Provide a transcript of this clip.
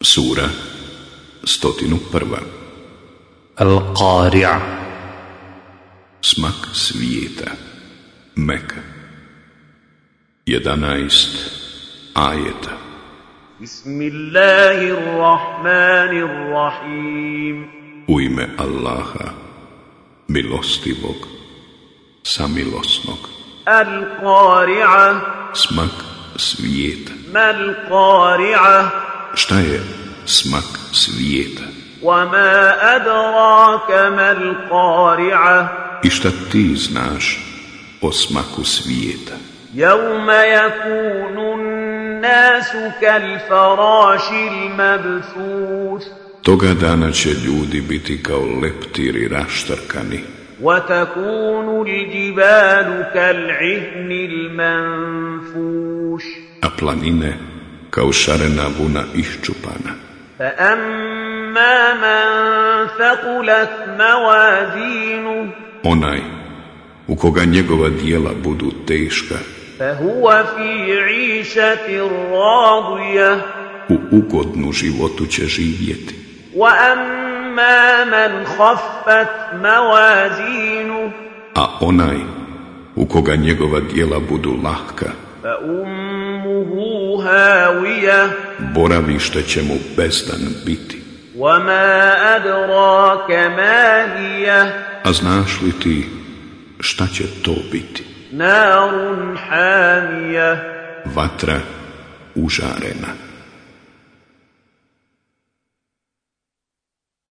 Sura 101 Al-Qari'a. Smak svijeta. Meka. 11 ajeta. Bismillahirrahmanirrahim. U ime Allaha milostivog samilosnog. Al-Qari'a. Smak svijeta. Mal-Qari'a Šta je smak svijeta? وما أدراك ما القارعة I šta ti znaš o smaku svijeta? يوم يكون الناس كالفراش المبثوث Toga dana će ljudi biti kao leptiri raštarkani, وتكون الجبال كالعهن المنفوش a planine kao šarena vuna iščupana. Onaj u koga njegova dijela budu teška, u ugodnu životu će živjeti. A onaj u koga njegova dijela budu lahka, هاوية boravište će mu bezdan biti. وما أدراك ما هي A znaš li ti šta će to biti? نار حامية Vatra užarena.